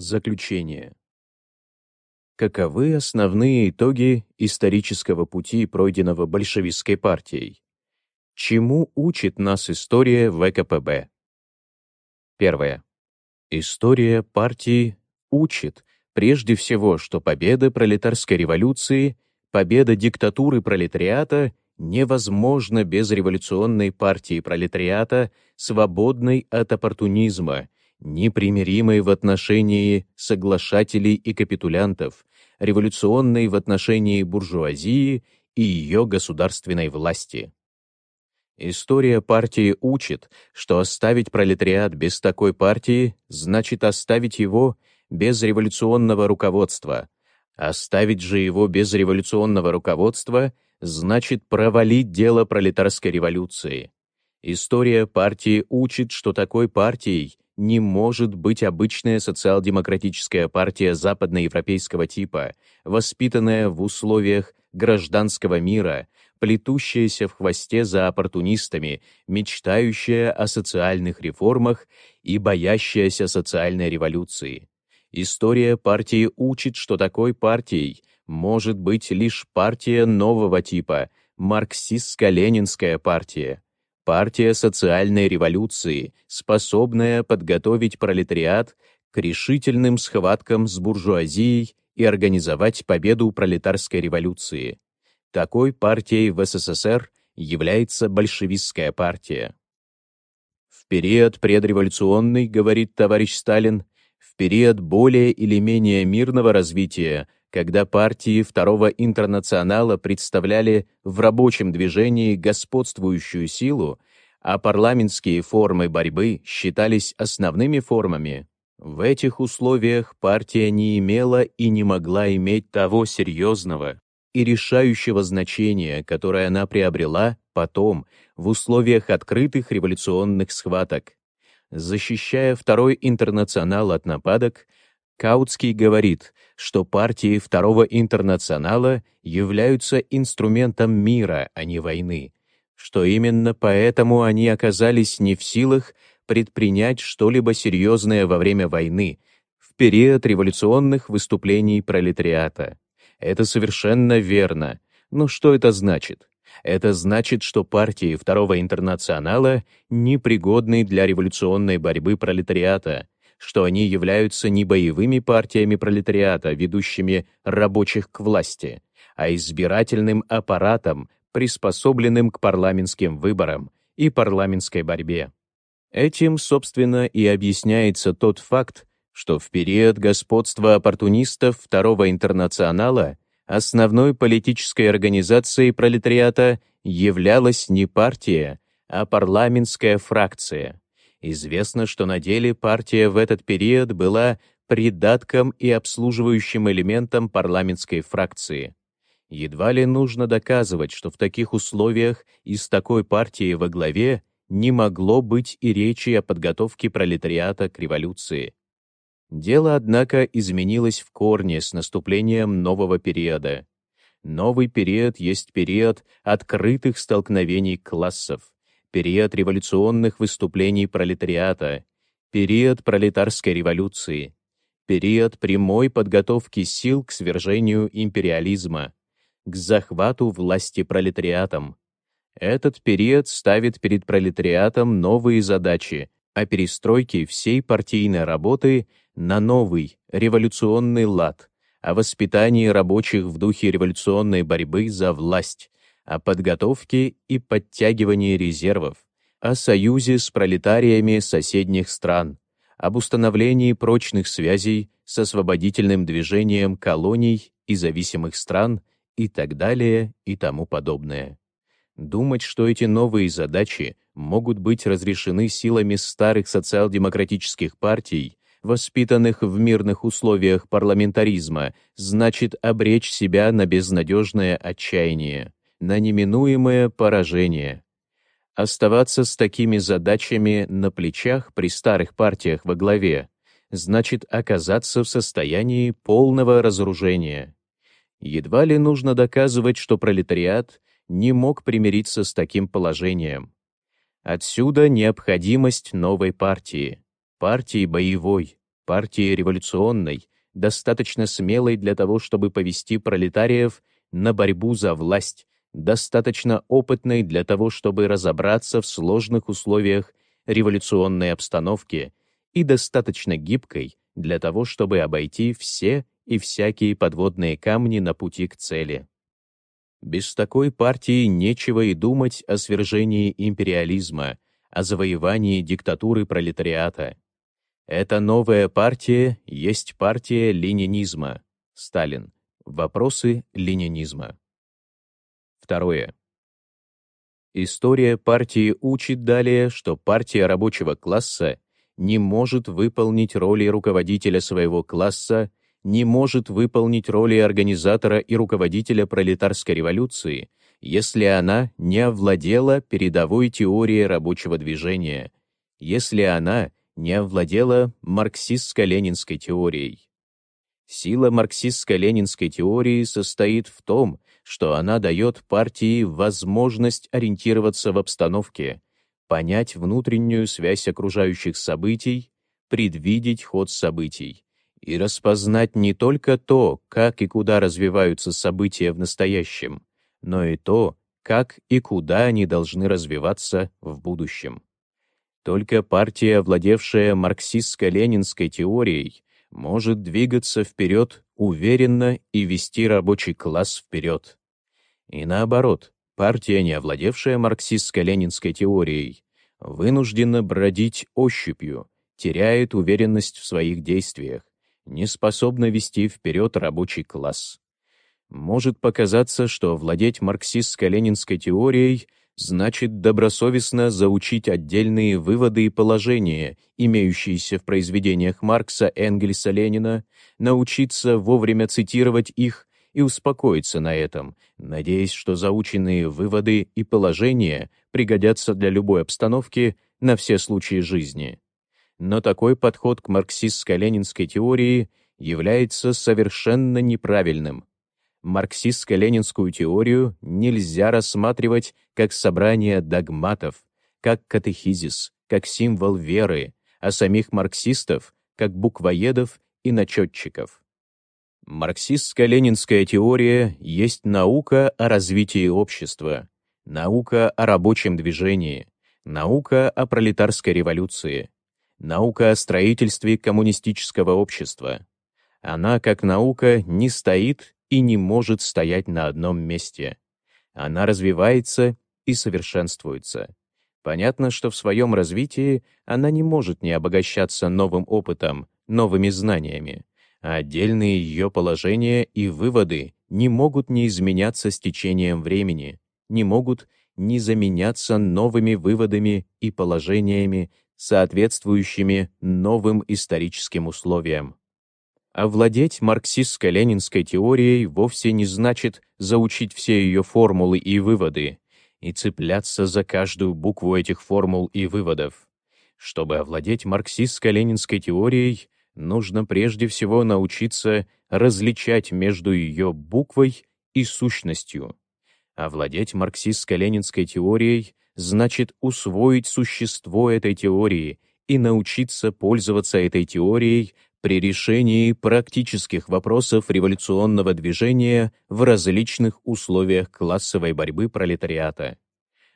Заключение. Каковы основные итоги исторического пути, пройденного большевистской партией? Чему учит нас история ВКПБ? Первое. История партии учит, прежде всего, что победа пролетарской революции, победа диктатуры пролетариата невозможна без революционной партии пролетариата, свободной от оппортунизма, непримиримой в отношении соглашателей и капитулянтов, революционной в отношении буржуазии и ее государственной власти. История партии учит, что оставить пролетариат без такой партии значит оставить его без революционного руководства. Оставить же его без революционного руководства значит провалить дело пролетарской революции. История партии учит, что такой партией не может быть обычная социал-демократическая партия западноевропейского типа, воспитанная в условиях гражданского мира, плетущаяся в хвосте за оппортунистами, мечтающая о социальных реформах и боящаяся социальной революции. История партии учит, что такой партией может быть лишь партия нового типа, марксистско-ленинская партия, партия социальной революции, способная подготовить пролетариат к решительным схваткам с буржуазией и организовать победу пролетарской революции. Такой партией в СССР является большевистская партия. В период предреволюционный, говорит товарищ Сталин, в период более или менее мирного развития когда партии Второго интернационала представляли в рабочем движении господствующую силу, а парламентские формы борьбы считались основными формами, в этих условиях партия не имела и не могла иметь того серьезного и решающего значения, которое она приобрела потом в условиях открытых революционных схваток. Защищая Второй интернационал от нападок, Каутский говорит, что партии Второго интернационала являются инструментом мира, а не войны, что именно поэтому они оказались не в силах предпринять что-либо серьезное во время войны, в период революционных выступлений пролетариата. Это совершенно верно. Но что это значит? Это значит, что партии Второго интернационала непригодны для революционной борьбы пролетариата, что они являются не боевыми партиями пролетариата, ведущими рабочих к власти, а избирательным аппаратом, приспособленным к парламентским выборам и парламентской борьбе. Этим, собственно, и объясняется тот факт, что в период господства оппортунистов Второго интернационала основной политической организацией пролетариата являлась не партия, а парламентская фракция. Известно, что на деле партия в этот период была придатком и обслуживающим элементом парламентской фракции. Едва ли нужно доказывать, что в таких условиях и с такой партией во главе не могло быть и речи о подготовке пролетариата к революции. Дело, однако, изменилось в корне с наступлением нового периода. Новый период есть период открытых столкновений классов период революционных выступлений пролетариата, период пролетарской революции, период прямой подготовки сил к свержению империализма, к захвату власти пролетариатом. Этот период ставит перед пролетариатом новые задачи о перестройке всей партийной работы на новый революционный лад, о воспитании рабочих в духе революционной борьбы за власть, о подготовке и подтягивании резервов, о союзе с пролетариями соседних стран, об установлении прочных связей с освободительным движением колоний и зависимых стран и так далее и тому подобное. Думать, что эти новые задачи могут быть разрешены силами старых социал-демократических партий, воспитанных в мирных условиях парламентаризма, значит обречь себя на безнадежное отчаяние на неминуемое поражение. Оставаться с такими задачами на плечах при старых партиях во главе значит оказаться в состоянии полного разоружения. Едва ли нужно доказывать, что пролетариат не мог примириться с таким положением. Отсюда необходимость новой партии, партии боевой, партии революционной, достаточно смелой для того, чтобы повести пролетариев на борьбу за власть, достаточно опытной для того, чтобы разобраться в сложных условиях революционной обстановки и достаточно гибкой для того, чтобы обойти все и всякие подводные камни на пути к цели. Без такой партии нечего и думать о свержении империализма, о завоевании диктатуры пролетариата. Эта новая партия есть партия ленинизма. Сталин. Вопросы ленинизма. Второе. История партии учит далее, что партия рабочего класса не может выполнить роли руководителя своего класса, не может выполнить роли организатора и руководителя пролетарской революции, если она не овладела передовой теорией рабочего движения, если она не овладела марксистско-ленинской теорией. Сила марксистско-ленинской теории состоит в том, что она дает партии возможность ориентироваться в обстановке, понять внутреннюю связь окружающих событий, предвидеть ход событий и распознать не только то, как и куда развиваются события в настоящем, но и то, как и куда они должны развиваться в будущем. Только партия, владевшая марксистско-ленинской теорией, может двигаться вперед уверенно и вести рабочий класс вперед. И наоборот, партия, не овладевшая марксистско-ленинской теорией, вынуждена бродить ощупью, теряет уверенность в своих действиях, не способна вести вперед рабочий класс. Может показаться, что владеть марксистско-ленинской теорией значит добросовестно заучить отдельные выводы и положения, имеющиеся в произведениях Маркса, Энгельса, Ленина, научиться вовремя цитировать их и успокоиться на этом, надеясь, что заученные выводы и положения пригодятся для любой обстановки на все случаи жизни. Но такой подход к марксистско-ленинской теории является совершенно неправильным. Марксистско-ленинскую теорию нельзя рассматривать как собрание догматов, как катехизис, как символ веры, а самих марксистов как буквоедов и начетчиков. Марксистско-ленинская теория есть наука о развитии общества, наука о рабочем движении, наука о пролетарской революции, наука о строительстве коммунистического общества. Она, как наука, не стоит и не может стоять на одном месте. Она развивается и совершенствуется. Понятно, что в своем развитии она не может не обогащаться новым опытом, новыми знаниями а отдельные ее положения и выводы не могут не изменяться с течением времени, не могут не заменяться новыми выводами и положениями, соответствующими новым историческим условиям. Овладеть марксистско-ленинской теорией вовсе не значит заучить все ее формулы и выводы и цепляться за каждую букву этих формул и выводов. Чтобы овладеть марксистско-ленинской теорией, нужно прежде всего научиться различать между ее буквой и сущностью. Овладеть марксистско-ленинской теорией значит усвоить существо этой теории и научиться пользоваться этой теорией при решении практических вопросов революционного движения в различных условиях классовой борьбы пролетариата.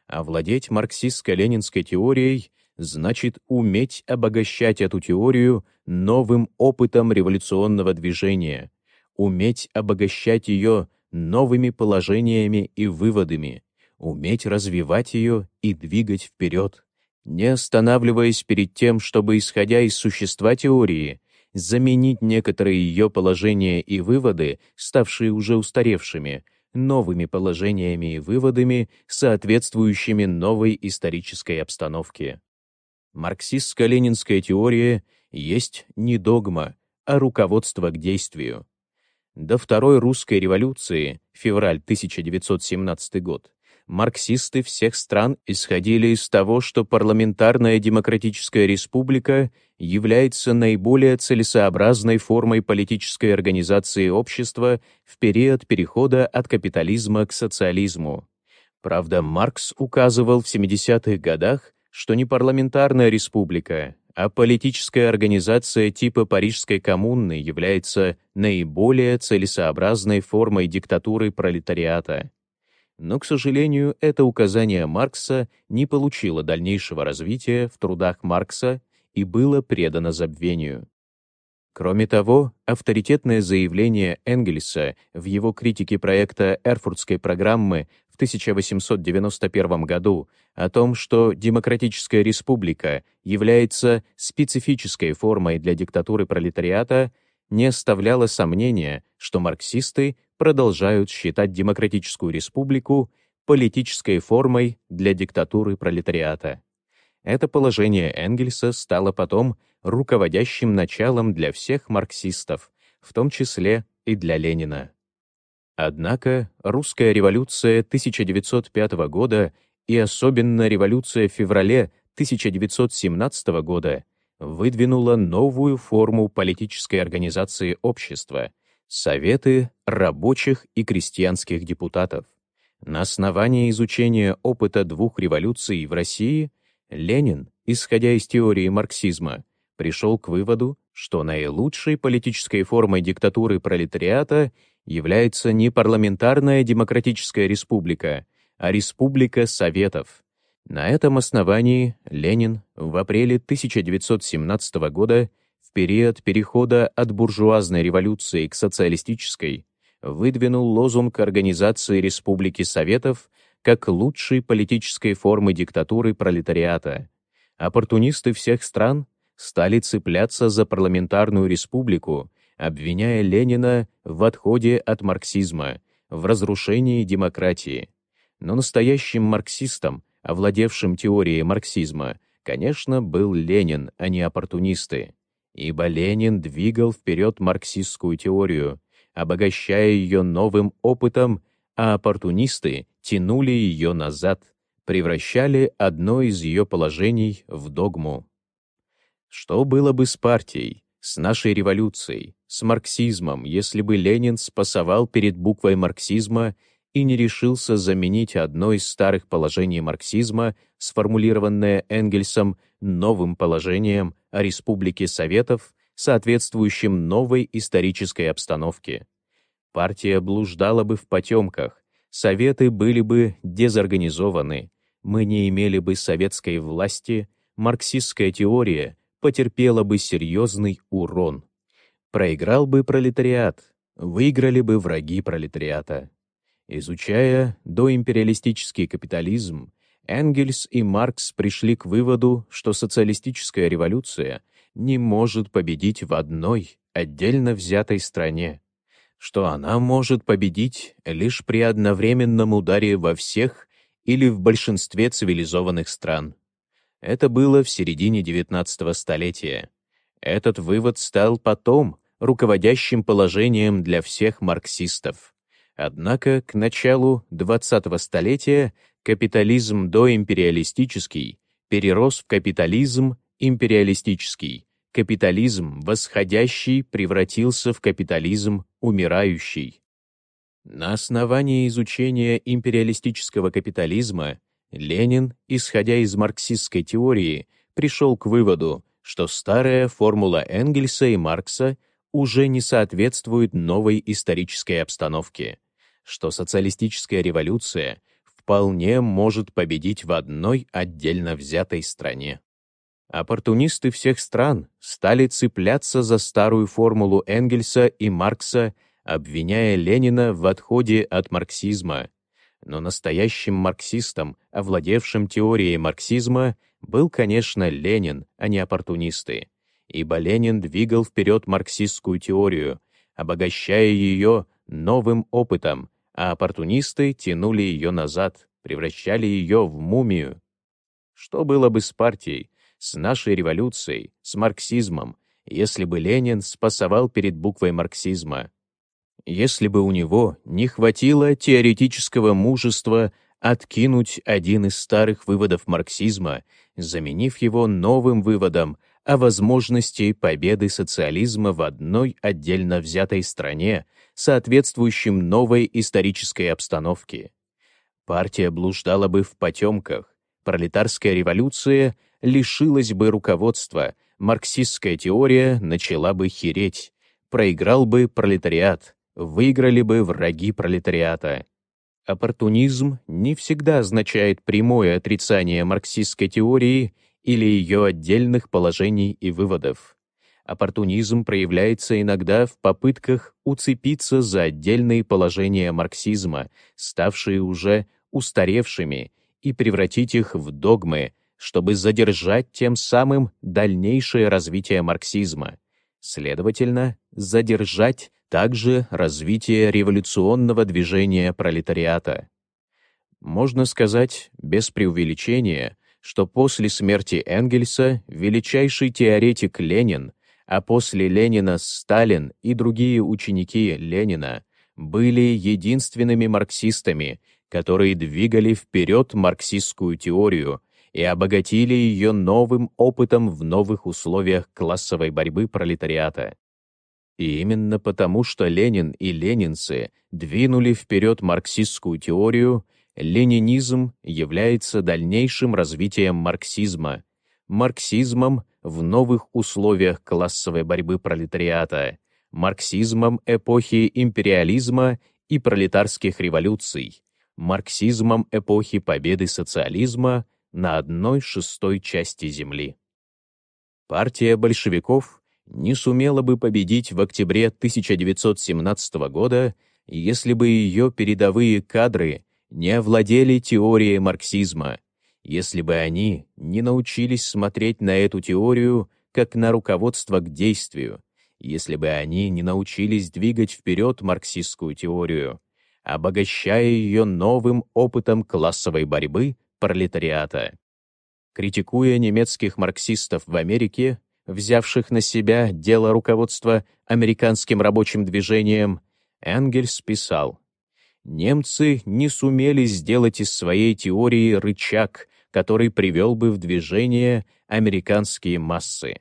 Овладеть марксистско-ленинской теорией значит уметь обогащать эту теорию новым опытом революционного движения, уметь обогащать ее новыми положениями и выводами, уметь развивать ее и двигать вперед, не останавливаясь перед тем, чтобы, исходя из существа теории, заменить некоторые ее положения и выводы, ставшие уже устаревшими, новыми положениями и выводами, соответствующими новой исторической обстановке. Марксистско-ленинская теория есть не догма, а руководство к действию. До Второй русской революции, февраль 1917 год, марксисты всех стран исходили из того, что парламентарная демократическая республика является наиболее целесообразной формой политической организации общества в период перехода от капитализма к социализму. Правда, Маркс указывал в 70-х годах, что не парламентарная республика, а политическая организация типа Парижской коммуны является наиболее целесообразной формой диктатуры пролетариата. Но, к сожалению, это указание Маркса не получило дальнейшего развития в трудах Маркса и было предано забвению. Кроме того, авторитетное заявление Энгельса в его критике проекта Эрфуртской программы в 1891 году о том, что Демократическая республика является специфической формой для диктатуры пролетариата, не оставляло сомнения, что марксисты продолжают считать Демократическую республику политической формой для диктатуры пролетариата. Это положение Энгельса стало потом руководящим началом для всех марксистов, в том числе и для Ленина. Однако русская революция 1905 года и особенно революция в феврале 1917 года выдвинула новую форму политической организации общества — Советы рабочих и крестьянских депутатов. На основании изучения опыта двух революций в России Ленин, исходя из теории марксизма, пришел к выводу, что наилучшей политической формой диктатуры пролетариата является не парламентарная демократическая республика, а республика Советов. На этом основании Ленин в апреле 1917 года, период перехода от буржуазной революции к социалистической, выдвинул лозунг Организации Республики Советов как лучшей политической формы диктатуры пролетариата. Оппортунисты всех стран стали цепляться за парламентарную республику, обвиняя Ленина в отходе от марксизма, в разрушении демократии. Но настоящим марксистом, овладевшим теорией марксизма, конечно, был Ленин, а не оппортунисты. Ибо Ленин двигал вперед марксистскую теорию, обогащая ее новым опытом, а оппортунисты тянули ее назад, превращали одно из ее положений в догму. Что было бы с партией, с нашей революцией, с марксизмом, если бы Ленин спасовал перед буквой марксизма и не решился заменить одно из старых положений марксизма, сформулированное Энгельсом, новым положением о Республике Советов, соответствующим новой исторической обстановке. Партия блуждала бы в потемках, Советы были бы дезорганизованы, мы не имели бы советской власти, марксистская теория потерпела бы серьезный урон. Проиграл бы пролетариат, выиграли бы враги пролетариата. Изучая доимпериалистический капитализм, Энгельс и Маркс пришли к выводу, что социалистическая революция не может победить в одной, отдельно взятой стране, что она может победить лишь при одновременном ударе во всех или в большинстве цивилизованных стран. Это было в середине XIX столетия. Этот вывод стал потом руководящим положением для всех марксистов. Однако к началу XX столетия капитализм доимпериалистический перерос в капитализм империалистический. Капитализм восходящий превратился в капитализм умирающий. На основании изучения империалистического капитализма Ленин, исходя из марксистской теории, пришел к выводу, что старая формула Энгельса и Маркса уже не соответствует новой исторической обстановке, что социалистическая революция вполне может победить в одной отдельно взятой стране. Оппортунисты всех стран стали цепляться за старую формулу Энгельса и Маркса, обвиняя Ленина в отходе от марксизма, но настоящим марксистом, овладевшим теорией марксизма, был, конечно, Ленин, а не оппортунисты. Ибо Ленин двигал вперед марксистскую теорию, обогащая ее новым опытом, а оппортунисты тянули ее назад, превращали ее в мумию. Что было бы с партией, с нашей революцией, с марксизмом, если бы Ленин спасовал перед буквой марксизма? если бы у него не хватило теоретического мужества откинуть один из старых выводов марксизма, заменив его новым выводом о возможности победы социализма в одной отдельно взятой стране, соответствующем новой исторической обстановке. Партия блуждала бы в потемках, пролетарская революция лишилась бы руководства, марксистская теория начала бы хереть, проиграл бы пролетариат, выиграли бы враги пролетариата. Оппортунизм не всегда означает прямое отрицание марксистской теории или ее отдельных положений и выводов. Оппортунизм проявляется иногда в попытках уцепиться за отдельные положения марксизма, ставшие уже устаревшими, и превратить их в догмы, чтобы задержать тем самым дальнейшее развитие марксизма. Следовательно, задержать также развитие революционного движения пролетариата. Можно сказать, без преувеличения, что после смерти Энгельса величайший теоретик Ленин, а после Ленина Сталин и другие ученики Ленина были единственными марксистами, которые двигали вперед марксистскую теорию и обогатили ее новым опытом в новых условиях классовой борьбы пролетариата. И именно потому, что Ленин и ленинцы двинули вперед марксистскую теорию, ленинизм является дальнейшим развитием марксизма, марксизмом в новых условиях классовой борьбы пролетариата, марксизмом эпохи империализма и пролетарских революций, марксизмом эпохи победы социализма на одной шестой части Земли. Партия большевиков не сумела бы победить в октябре 1917 года, если бы ее передовые кадры не овладели теорией марксизма, если бы они не научились смотреть на эту теорию как на руководство к действию, если бы они не научились двигать вперед марксистскую теорию, обогащая ее новым опытом классовой борьбы пролетариата. Критикуя немецких марксистов в Америке, взявших на себя дело руководства американским рабочим движением, Энгельс писал, «Немцы не сумели сделать из своей теории рычаг, который привел бы в движение американские массы.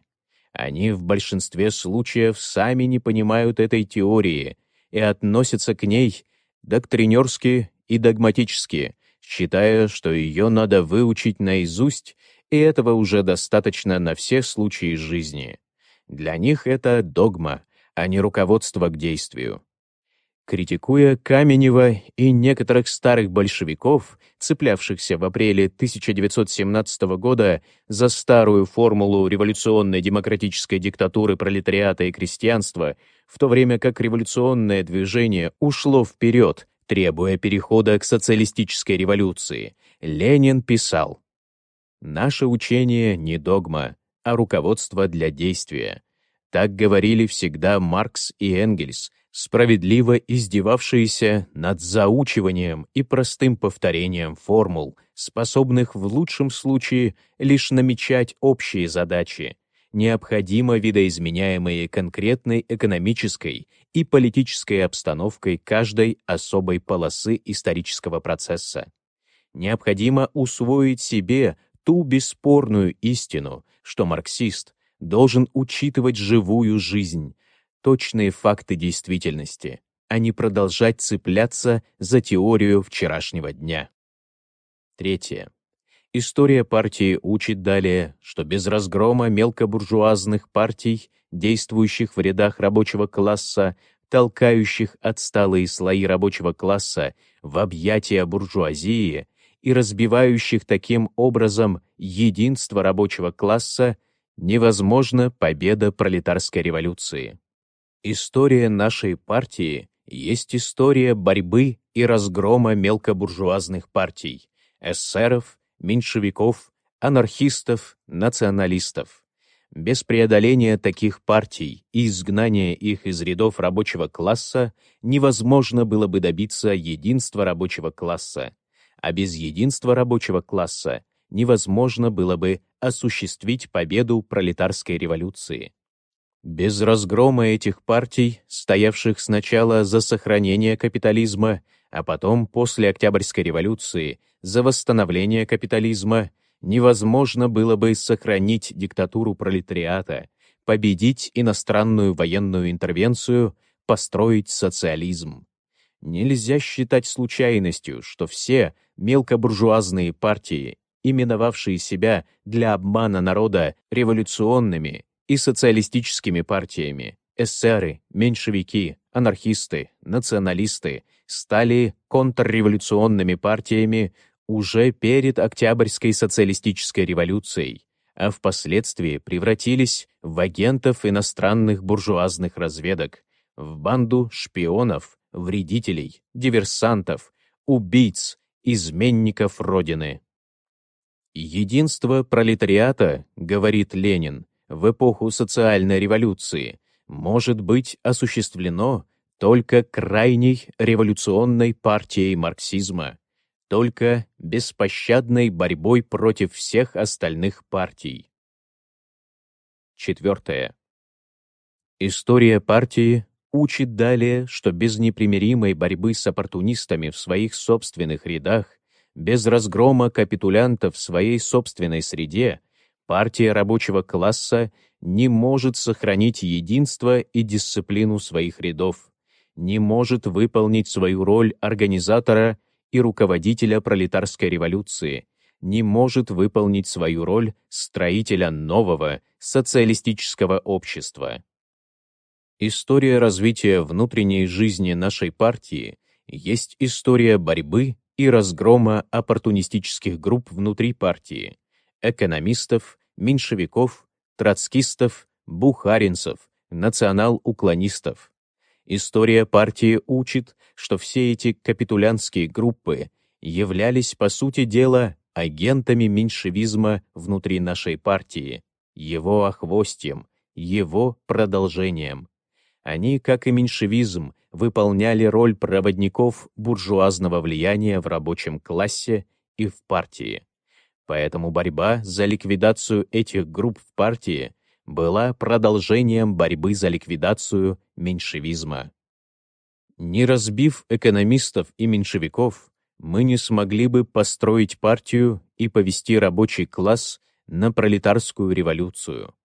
Они в большинстве случаев сами не понимают этой теории и относятся к ней доктринерски и догматически, считая, что ее надо выучить наизусть и этого уже достаточно на все случаи жизни. Для них это догма, а не руководство к действию. Критикуя Каменева и некоторых старых большевиков, цеплявшихся в апреле 1917 года за старую формулу революционной демократической диктатуры пролетариата и крестьянства, в то время как революционное движение ушло вперед, требуя перехода к социалистической революции, Ленин писал Наше учение не догма, а руководство для действия. Так говорили всегда Маркс и Энгельс, справедливо издевавшиеся над заучиванием и простым повторением формул, способных в лучшем случае лишь намечать общие задачи, необходимо видоизменяемые конкретной экономической и политической обстановкой каждой особой полосы исторического процесса. Необходимо усвоить себе ту бесспорную истину, что марксист должен учитывать живую жизнь, точные факты действительности, а не продолжать цепляться за теорию вчерашнего дня. Третье. История партии учит далее, что без разгрома мелкобуржуазных партий, действующих в рядах рабочего класса, толкающих отсталые слои рабочего класса в объятия буржуазии, и разбивающих таким образом единство рабочего класса, невозможна победа пролетарской революции. История нашей партии есть история борьбы и разгрома мелкобуржуазных партий, эсеров, меньшевиков, анархистов, националистов. Без преодоления таких партий и изгнания их из рядов рабочего класса невозможно было бы добиться единства рабочего класса, а без единства рабочего класса невозможно было бы осуществить победу пролетарской революции. Без разгрома этих партий, стоявших сначала за сохранение капитализма, а потом, после Октябрьской революции, за восстановление капитализма, невозможно было бы сохранить диктатуру пролетариата, победить иностранную военную интервенцию, построить социализм. Нельзя считать случайностью, что все мелкобуржуазные партии именовавшие себя для обмана народа революционными и социалистическими партиями, эсеры, меньшевики, анархисты, националисты, стали контрреволюционными партиями уже перед Октябрьской социалистической революцией, а впоследствии превратились в агентов иностранных буржуазных разведок, в банду шпионов, вредителей, диверсантов, убийц, изменников Родины. Единство пролетариата, говорит Ленин, в эпоху социальной революции может быть осуществлено только крайней революционной партией марксизма, только беспощадной борьбой против всех остальных партий. Четвертое. История партии учит далее, что без непримиримой борьбы с оппортунистами в своих собственных рядах, без разгрома капитулянтов в своей собственной среде, партия рабочего класса не может сохранить единство и дисциплину своих рядов, не может выполнить свою роль организатора и руководителя пролетарской революции, не может выполнить свою роль строителя нового социалистического общества. История развития внутренней жизни нашей партии есть история борьбы и разгрома оппортунистических групп внутри партии, экономистов, меньшевиков, троцкистов, бухаринцев, национал-уклонистов. История партии учит, что все эти капитулянские группы являлись, по сути дела, агентами меньшевизма внутри нашей партии, его охвостьем, его продолжением. Они, как и меньшевизм, выполняли роль проводников буржуазного влияния в рабочем классе и в партии. Поэтому борьба за ликвидацию этих групп в партии была продолжением борьбы за ликвидацию меньшевизма. Не разбив экономистов и меньшевиков, мы не смогли бы построить партию и повести рабочий класс на пролетарскую революцию.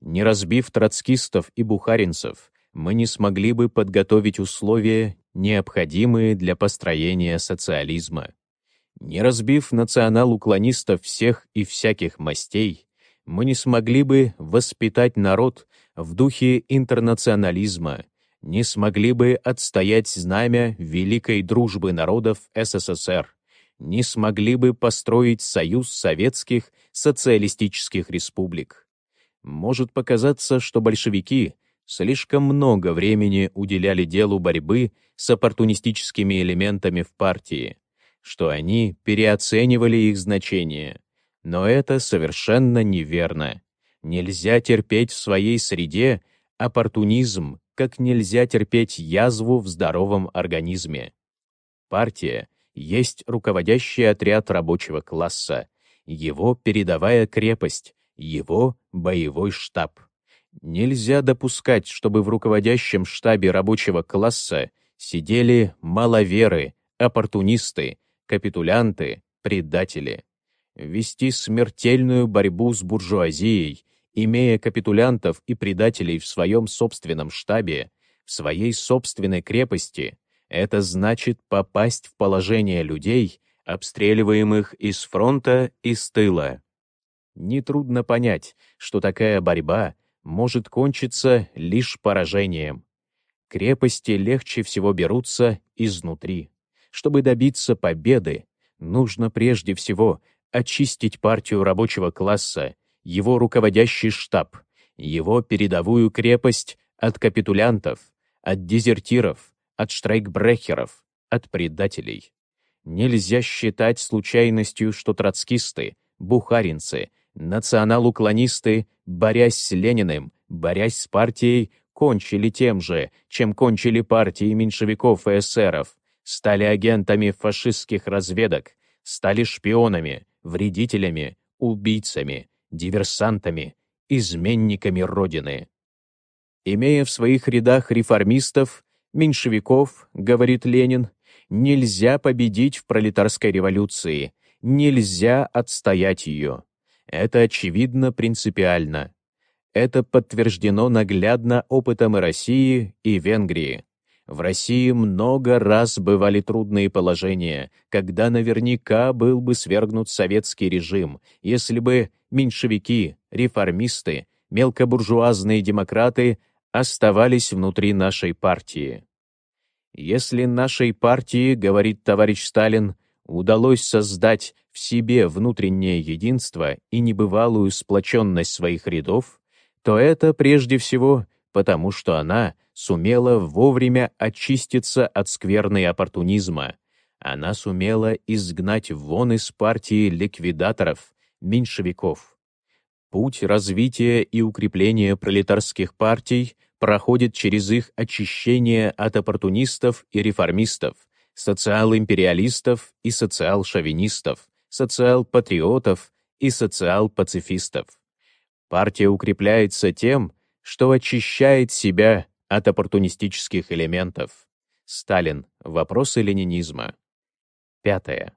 Не разбив троцкистов и бухаринцев, мы не смогли бы подготовить условия, необходимые для построения социализма. Не разбив национал-уклонистов всех и всяких мастей, мы не смогли бы воспитать народ в духе интернационализма, не смогли бы отстоять знамя великой дружбы народов СССР, не смогли бы построить союз советских социалистических республик. Может показаться, что большевики слишком много времени уделяли делу борьбы с оппортунистическими элементами в партии, что они переоценивали их значение. Но это совершенно неверно. Нельзя терпеть в своей среде оппортунизм, как нельзя терпеть язву в здоровом организме. Партия есть руководящий отряд рабочего класса, его передовая крепость, его боевой штаб. Нельзя допускать, чтобы в руководящем штабе рабочего класса сидели маловеры, оппортунисты, капитулянты, предатели. Вести смертельную борьбу с буржуазией, имея капитулянтов и предателей в своем собственном штабе, в своей собственной крепости, это значит попасть в положение людей, обстреливаемых из фронта и с тыла. Нетрудно понять, что такая борьба может кончиться лишь поражением. Крепости легче всего берутся изнутри. Чтобы добиться победы, нужно прежде всего очистить партию рабочего класса, его руководящий штаб, его передовую крепость от капитулянтов, от дезертиров, от штрайкбрехеров, от предателей. Нельзя считать случайностью, что троцкисты, бухаринцы, национал-уклонисты, борясь с Лениным, борясь с партией, кончили тем же, чем кончили партии меньшевиков и эсеров, стали агентами фашистских разведок, стали шпионами, вредителями, убийцами, диверсантами, изменниками Родины. Имея в своих рядах реформистов, меньшевиков, говорит Ленин, нельзя победить в пролетарской революции, нельзя отстоять ее. Это очевидно принципиально. Это подтверждено наглядно опытом и России, и Венгрии. В России много раз бывали трудные положения, когда наверняка был бы свергнут советский режим, если бы меньшевики, реформисты, мелкобуржуазные демократы оставались внутри нашей партии. Если нашей партии, говорит товарищ Сталин, удалось создать в себе внутреннее единство и небывалую сплоченность своих рядов, то это прежде всего потому, что она сумела вовремя очиститься от скверной оппортунизма. Она сумела изгнать вон из партии ликвидаторов, меньшевиков. Путь развития и укрепления пролетарских партий проходит через их очищение от оппортунистов и реформистов, социал-империалистов и социал-шовинистов, социал-патриотов и социал-пацифистов. Партия укрепляется тем, что очищает себя от оппортунистических элементов. Сталин. Вопросы ленинизма. Пятое.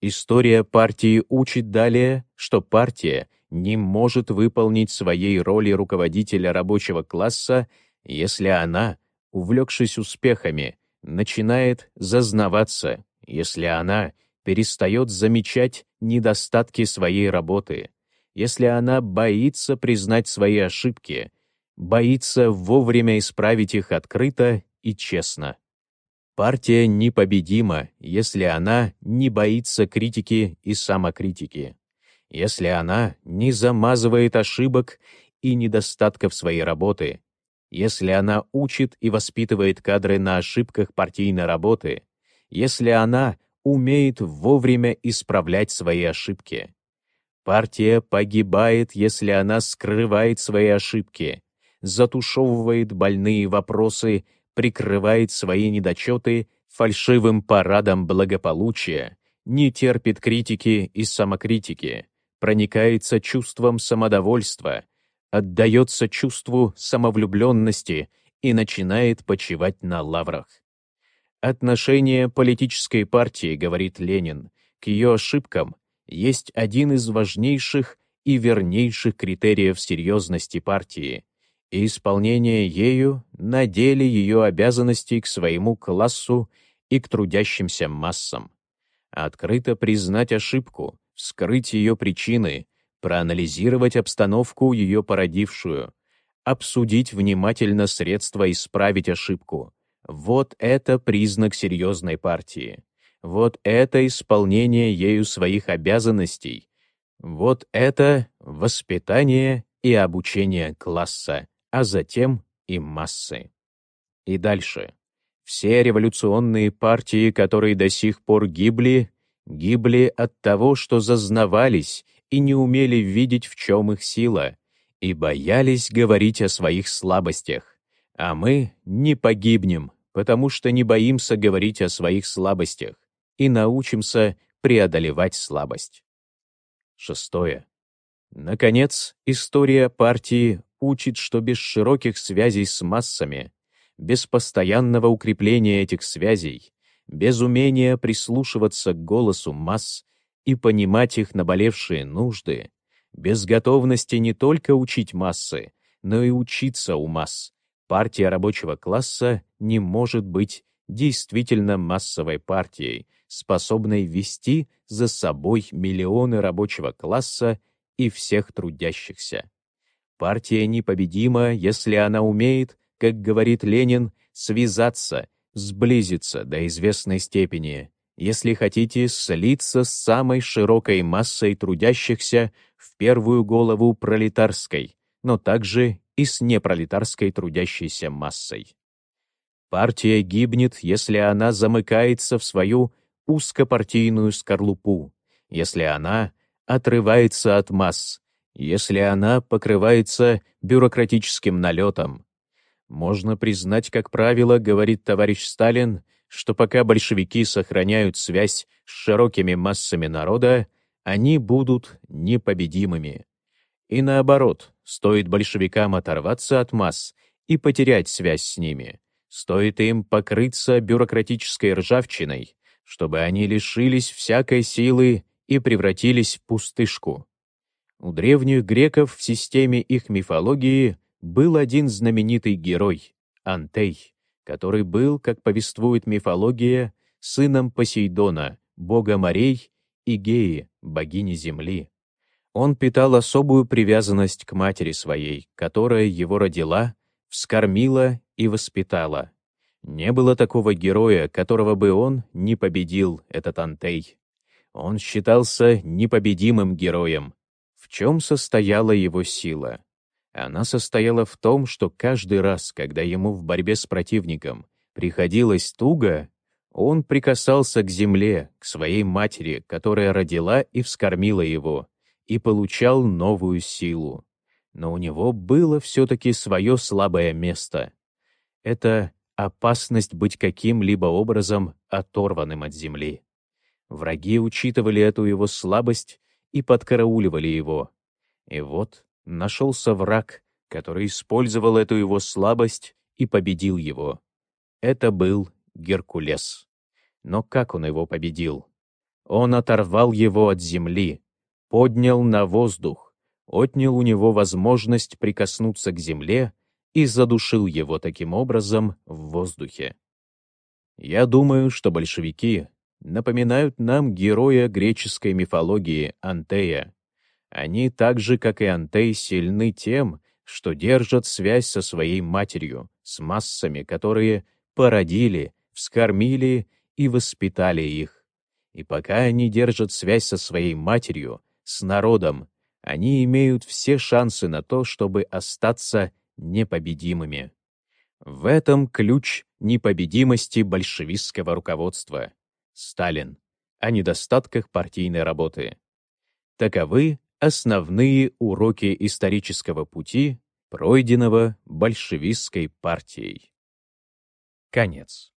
История партии учит далее, что партия не может выполнить своей роли руководителя рабочего класса, если она, увлекшись успехами, начинает зазнаваться, если она перестает замечать недостатки своей работы, если она боится признать свои ошибки, боится вовремя исправить их открыто и честно. Партия непобедима, если она не боится критики и самокритики, если она не замазывает ошибок и недостатков своей работы, если она учит и воспитывает кадры на ошибках партийной работы, если она умеет вовремя исправлять свои ошибки. Партия погибает, если она скрывает свои ошибки, затушевывает больные вопросы, прикрывает свои недочеты фальшивым парадом благополучия, не терпит критики и самокритики, проникается чувством самодовольства, отдается чувству самовлюбленности и начинает почивать на лаврах. Отношение политической партии, говорит Ленин, к ее ошибкам есть один из важнейших и вернейших критериев серьезности партии и исполнение ею на деле ее обязанностей к своему классу и к трудящимся массам. Открыто признать ошибку, вскрыть ее причины, проанализировать обстановку, ее породившую, обсудить внимательно средства исправить ошибку. Вот это признак серьезной партии. Вот это исполнение ею своих обязанностей. Вот это воспитание и обучение класса, а затем и массы. И дальше. Все революционные партии, которые до сих пор гибли, гибли от того, что зазнавались и не умели видеть, в чем их сила, и боялись говорить о своих слабостях. А мы не погибнем, потому что не боимся говорить о своих слабостях и научимся преодолевать слабость. Шестое. Наконец, история партии учит, что без широких связей с массами, без постоянного укрепления этих связей, без умения прислушиваться к голосу масс и понимать их наболевшие нужды, без готовности не только учить массы, но и учиться у масс, партия рабочего класса не может быть действительно массовой партией, способной вести за собой миллионы рабочего класса и всех трудящихся. Партия непобедима, если она умеет, как говорит Ленин, связаться, сблизиться до известной степени, если хотите слиться с самой широкой массой трудящихся в первую голову пролетарской, но также и с непролетарской трудящейся массой. Партия гибнет, если она замыкается в свою узкопартийную скорлупу, если она отрывается от масс, если она покрывается бюрократическим налетом. Можно признать, как правило, говорит товарищ Сталин, что пока большевики сохраняют связь с широкими массами народа, они будут непобедимыми. И наоборот, стоит большевикам оторваться от масс и потерять связь с ними, стоит им покрыться бюрократической ржавчиной, чтобы они лишились всякой силы и превратились в пустышку. У древних греков в системе их мифологии был один знаменитый герой — Антей, который был, как повествует мифология, сыном Посейдона, бога морей, и Геи, богини земли. Он питал особую привязанность к матери своей, которая его родила, вскормила и воспитала. Не было такого героя, которого бы он не победил, этот Антей. Он считался непобедимым героем. В чем состояла его сила? Она состояла в том, что каждый раз, когда ему в борьбе с противником приходилось туго, он прикасался к земле, к своей матери, которая родила и вскормила его, и получал новую силу. Но у него было все-таки свое слабое место. Это опасность быть каким-либо образом оторванным от земли. Враги учитывали эту его слабость и подкарауливали его. И вот нашелся враг, который использовал эту его слабость и победил его. Это был Геркулес. Но как он его победил? Он оторвал его от земли, поднял на воздух, отнял у него возможность прикоснуться к земле и задушил его таким образом в воздухе. Я думаю, что большевики напоминают нам героя греческой мифологии Антея. Они так же, как и Антей, сильны тем, что держат связь со своей матерью, с массами, которые породили, вскормили и воспитали их. И пока они держат связь со своей матерью, с народом, они имеют все шансы на то, чтобы остаться непобедимыми. В этом ключ непобедимости большевистского руководства. Сталин. О недостатках партийной работы. Таковы основные уроки исторического пути, пройденного большевистской партией. Конец.